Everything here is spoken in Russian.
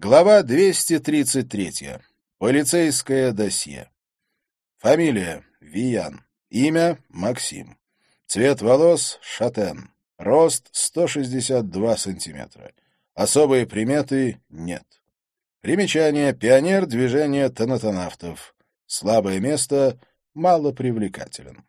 Глава 233. Полицейское досье. Фамилия — Виян. Имя — Максим. Цвет волос — шатен. Рост — 162 сантиметра. Особые приметы — нет. Примечание. Пионер движения тонатонавтов. Слабое место — малопривлекателен.